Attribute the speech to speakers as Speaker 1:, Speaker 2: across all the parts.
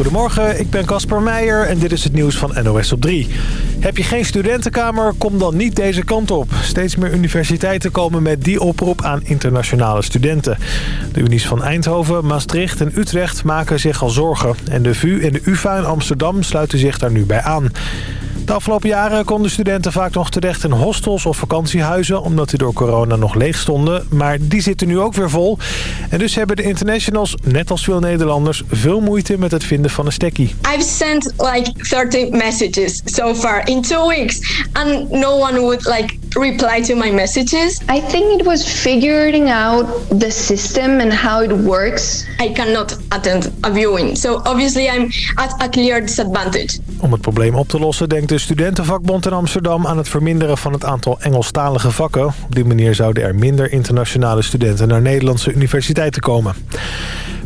Speaker 1: Goedemorgen, ik ben Casper Meijer en dit is het nieuws van NOS op 3. Heb je geen studentenkamer, kom dan niet deze kant op. Steeds meer universiteiten komen met die oproep aan internationale studenten. De unies van Eindhoven, Maastricht en Utrecht maken zich al zorgen. En de VU en de UvA in Amsterdam sluiten zich daar nu bij aan. De afgelopen jaren konden studenten vaak nog terecht in hostels of vakantiehuizen... omdat die door corona nog leeg stonden. Maar die zitten nu ook weer vol. En dus hebben de internationals, net als veel Nederlanders... veel moeite met het vinden van een stekkie.
Speaker 2: I've sent like 30 messages so far in two weeks. And no one would like reply to my messages.
Speaker 3: I think it was figuring out the system and how it works.
Speaker 2: I cannot attend a viewing. So obviously I'm at a clear disadvantage.
Speaker 1: Om het probleem op te lossen denkt de studentenvakbond in Amsterdam aan het verminderen van het aantal Engelstalige vakken. Op die manier zouden er minder internationale studenten naar Nederlandse universiteiten komen.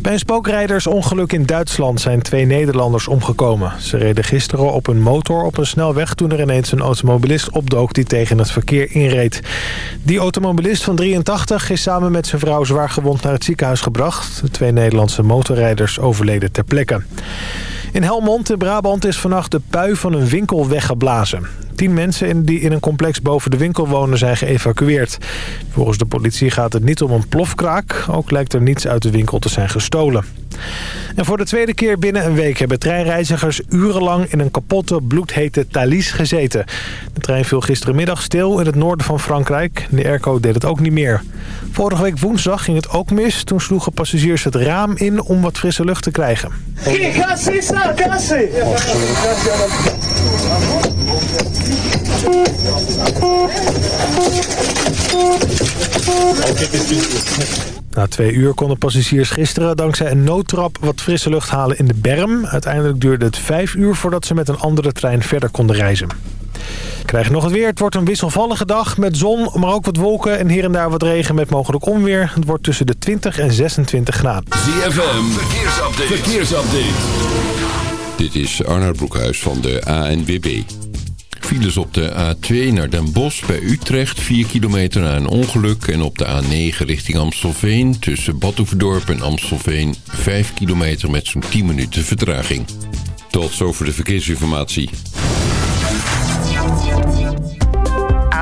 Speaker 1: Bij een spookrijdersongeluk in Duitsland zijn twee Nederlanders omgekomen. Ze reden gisteren op een motor op een snelweg toen er ineens een automobilist opdook die tegen het verkeer inreed. Die automobilist van 83 is samen met zijn vrouw zwaar gewond naar het ziekenhuis gebracht. De twee Nederlandse motorrijders overleden ter plekke. In Helmond in Brabant is vannacht de pui van een winkel weggeblazen. Tien mensen die in een complex boven de winkel wonen zijn geëvacueerd. Volgens de politie gaat het niet om een plofkraak. Ook lijkt er niets uit de winkel te zijn gestolen. En voor de tweede keer binnen een week hebben treinreizigers urenlang in een kapotte bloedhete Thalys gezeten. De trein viel gisterenmiddag stil in het noorden van Frankrijk. De airco deed het ook niet meer. Vorige week woensdag ging het ook mis. Toen sloegen passagiers het raam in om wat frisse lucht te krijgen. Na twee uur konden passagiers gisteren dankzij een noodtrap wat frisse lucht halen in de berm. Uiteindelijk duurde het vijf uur voordat ze met een andere trein verder konden reizen. Krijg je nog het weer. Het wordt een wisselvallige dag met zon, maar ook wat wolken en hier en daar wat regen met mogelijk onweer. Het wordt tussen de 20 en 26 graden.
Speaker 4: ZFM, verkeersupdate. verkeersupdate. Dit is Arnoud Broekhuis van de ANWB. Files op de A2 naar Den Bosch bij Utrecht, 4 kilometer na een ongeluk. En op de A9 richting Amstelveen tussen Badhoevedorp en Amstelveen 5 kilometer met zo'n 10 minuten vertraging. Tot zover de verkeersinformatie.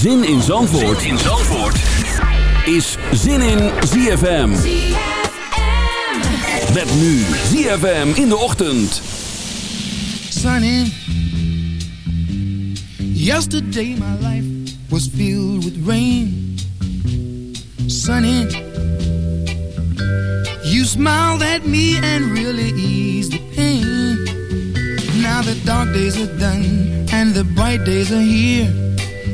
Speaker 4: Zin in Zandvoort, zin in Zandvoort. is Zin in ZFM. Met nu ZFM in de ochtend.
Speaker 5: Sunny. Yesterday my life was filled with rain. Sunny. You smiled at me and really eased the pain. Now the dark days are done and the bright days are here.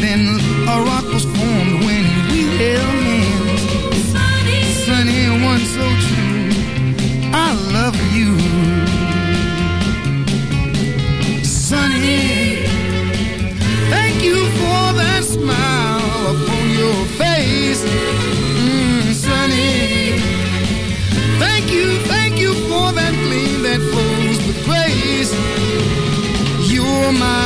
Speaker 5: Then a rock was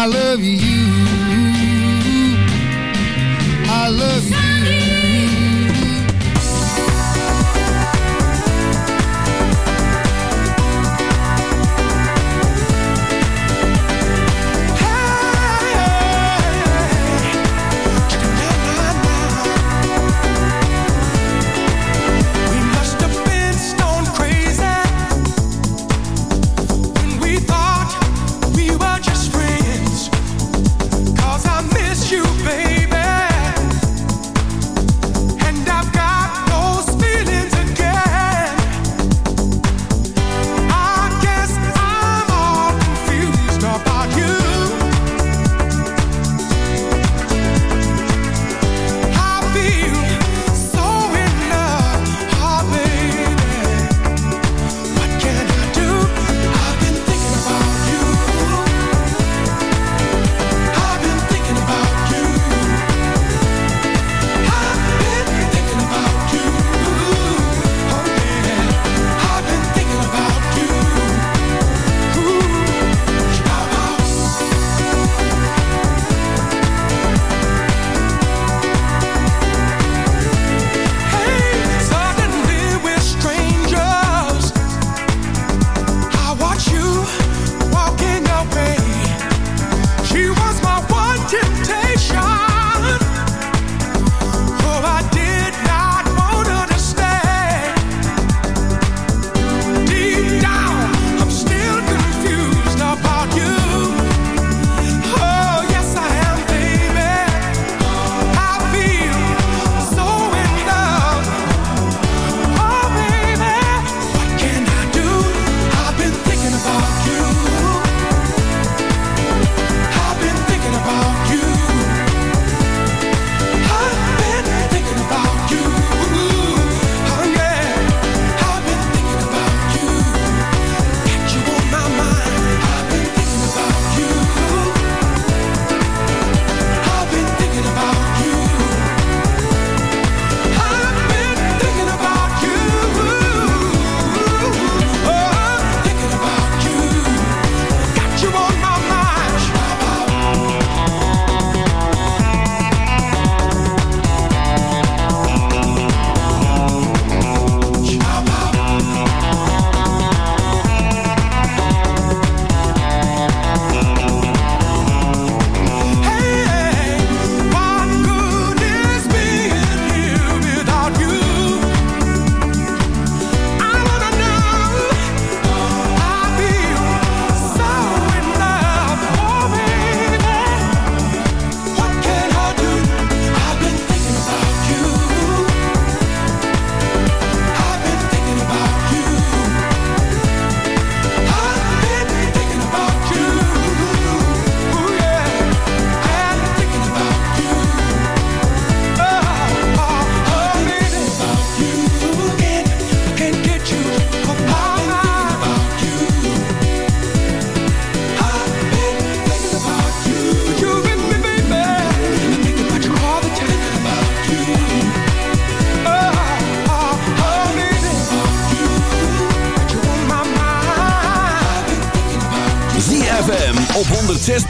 Speaker 6: I love you.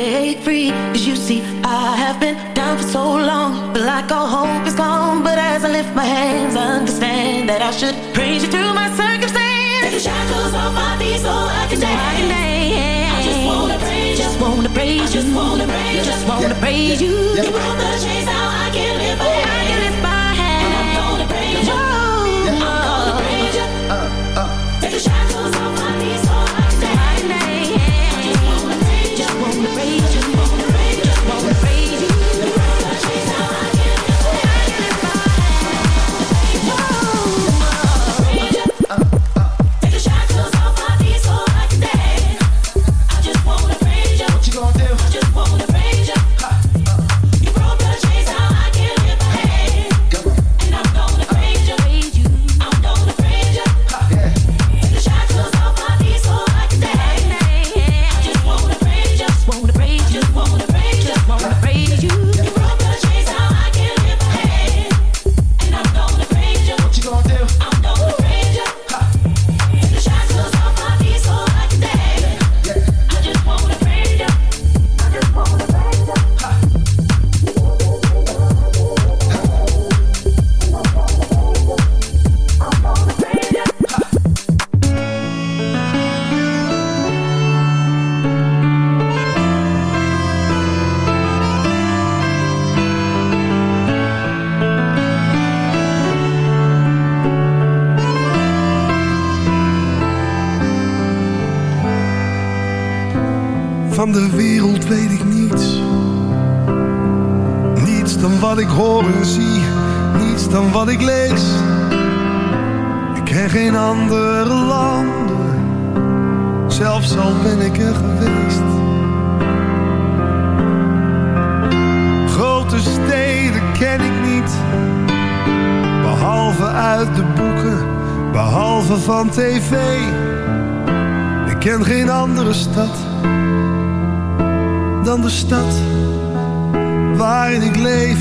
Speaker 7: Break free. Cause you see, I have been down for so long, feel like all hope is gone. But as I lift my hands, I understand that I should praise you through my circumstance.
Speaker 8: Take the shackles off my feet so I can
Speaker 7: So I can
Speaker 8: dance.
Speaker 7: dance.
Speaker 8: I just wanna praise you.
Speaker 7: Just wanna praise
Speaker 8: I just wanna praise you.
Speaker 7: Just wanna praise you.
Speaker 8: You broke the chains, now I can live my
Speaker 9: geen andere landen. Zelfs al ben ik er geweest. Grote steden ken ik niet. Behalve uit de boeken. Behalve van tv. Ik ken geen andere stad dan de stad waarin ik leef.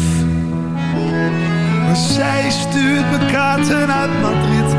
Speaker 9: Maar zij stuurt me kaarten uit Madrid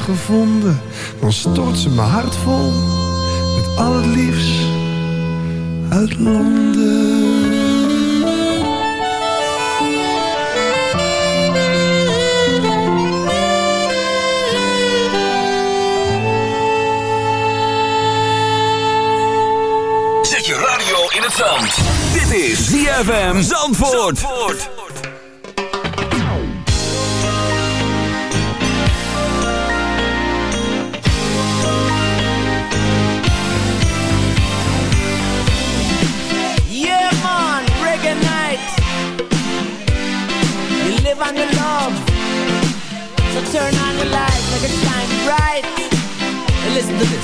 Speaker 9: gevonden, dan stort ze mijn hart vol met al het liefst uit landen.
Speaker 10: Zet je radio in het zand. Dit is ZFM Zandvoort.
Speaker 11: Turn on the lights, make it shine bright. Listen to this.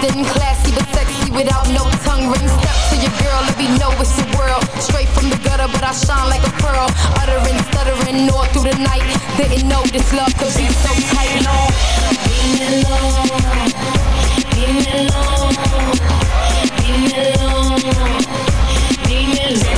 Speaker 2: Nothing classy but sexy without no tongue ring. Step to your girl, let me know it's the world. Straight from the gutter, but I shine like a pearl. Uttering, stuttering, all through the night. Didn't know this love could be so tight.
Speaker 12: Leave me alone. Leave me alone. Leave me alone. Leave me alone.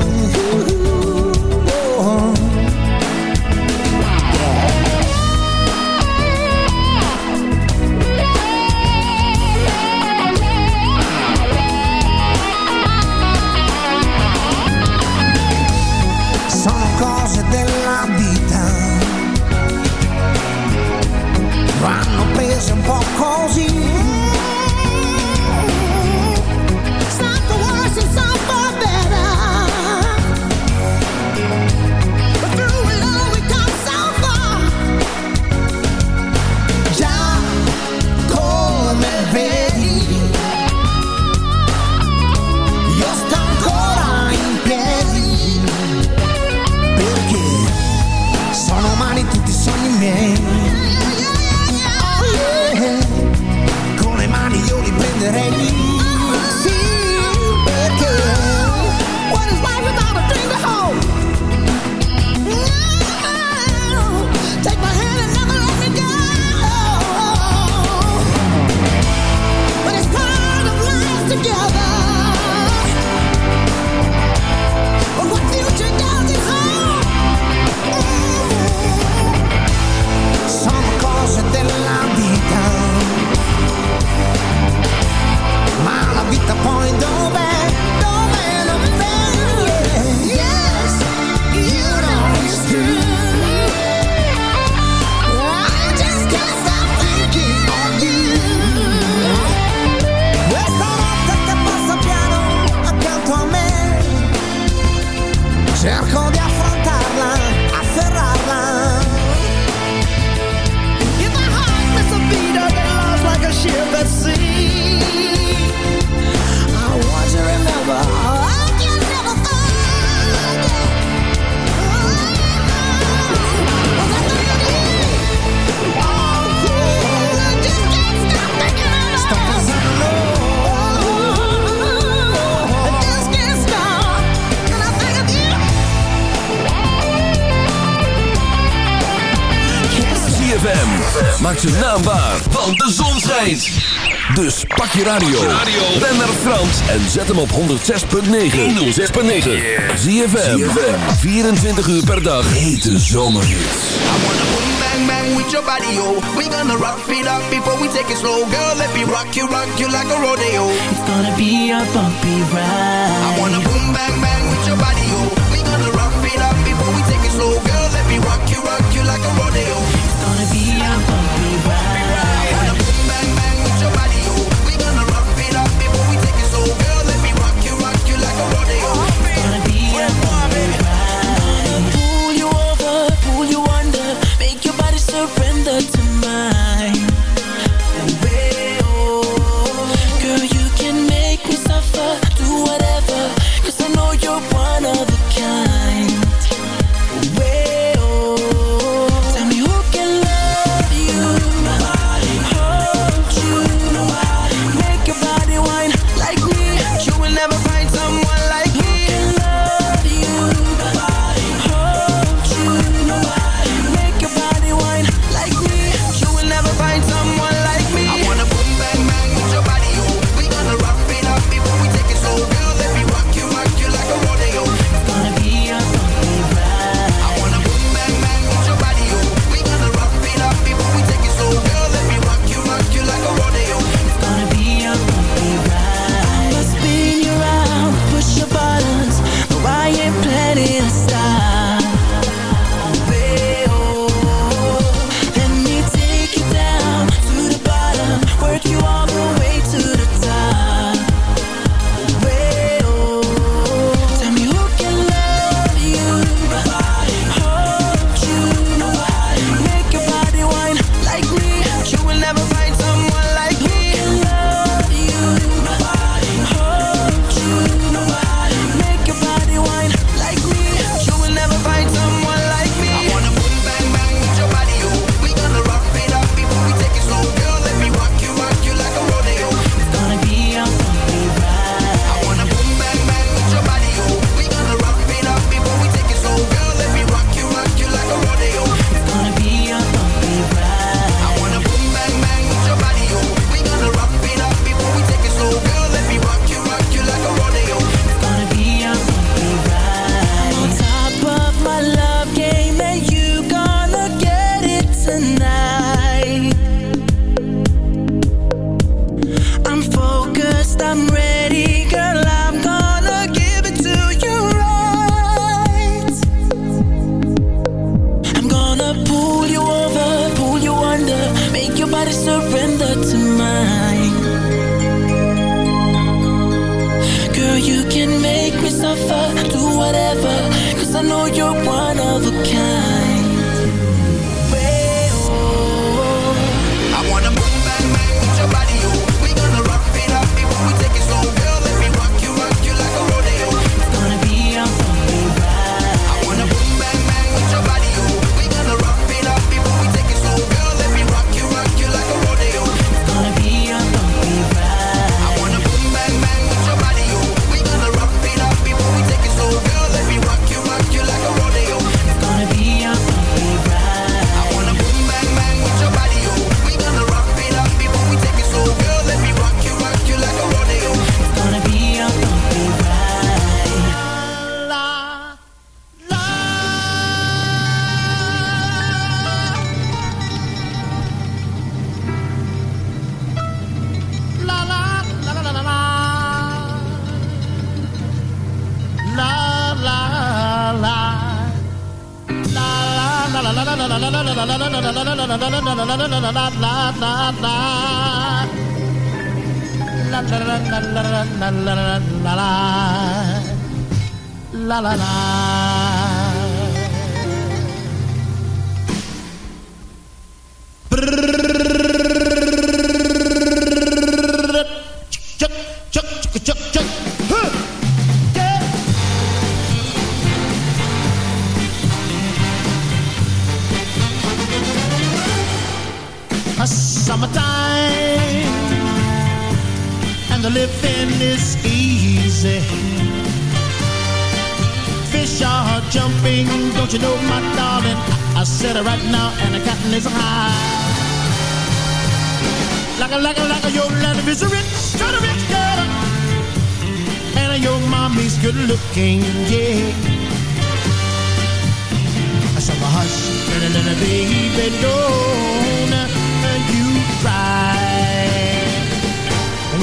Speaker 13: Maak ze naambaar, want de zon schijnt. Dus pak je radio. Ben naar Frans en zet hem op 106.9. 106.9. Zie je 24 uur per dag. Hete
Speaker 14: boom Bang, bang with your body, yo We gonna rock it up before we take it slow Girl, let me rock you, rock you like a rodeo
Speaker 11: It's gonna be a bumpy ride
Speaker 14: I wanna boom, bang, bang with your body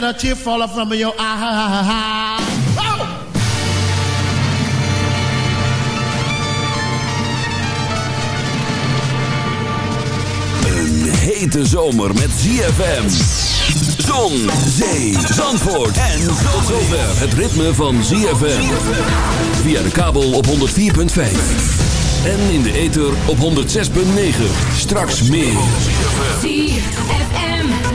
Speaker 15: Let a tear fall from your eye.
Speaker 13: Een hete zomer met ZFM. Zon, zee, zandvoort en tot zover het ritme van ZFM. Via de kabel op 104.5. En in de ether op 106.9. Straks meer.